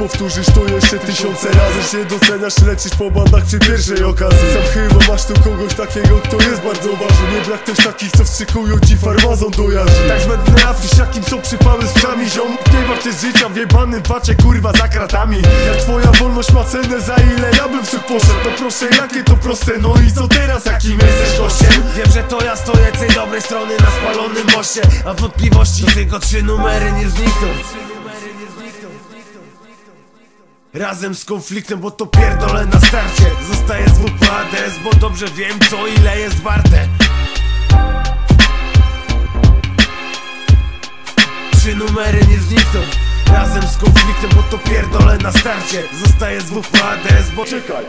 powtórzysz to jeszcze tysiące razy. Się doceniasz, lecisz po bandach przy pierwszej okazji. Sam chyba masz tu kogoś takiego, kto jest bardzo ważny. Nie brak też takich, co wstrzykują ci farmazon do jaźni. Tak zbędny afisz, jakim są przypały z psami Ziom, nie warty życia w jebanym pacie, kurwa za kratami. Jak twoja wolność ma cenę, za ile ja bym w cud poszedł No proszę, jakie to proste, no i co teraz, jakim jesteś gościem? Wiem, że to ja stoję tej dobrej strony na spalonym moście A wątpliwości tylko trzy numery nie znikną Razem z konfliktem, bo to pierdolę na starcie. Zostaję z bo dobrze wiem co ile jest warte. Trzy numery nie znikną. Razem z konfliktem, bo to pierdolę na starcie. Zostaję z bo Czekaj.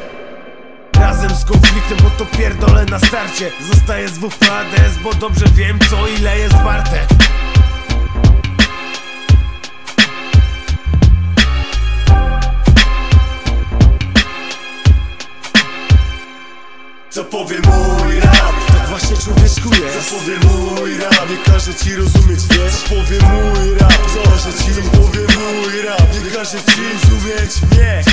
Razem z konfliktem, bo to pierdolę na starcie. Zostaję z bo dobrze wiem co ile jest warte Co powie mój rap? Tak właśnie człowieczku Co jest powie mój rap? Nie każe ci rozumieć, wiesz? Co powie mój rap? Co każe ci? Co powie mój rap? Nie każe ci rozumieć, nie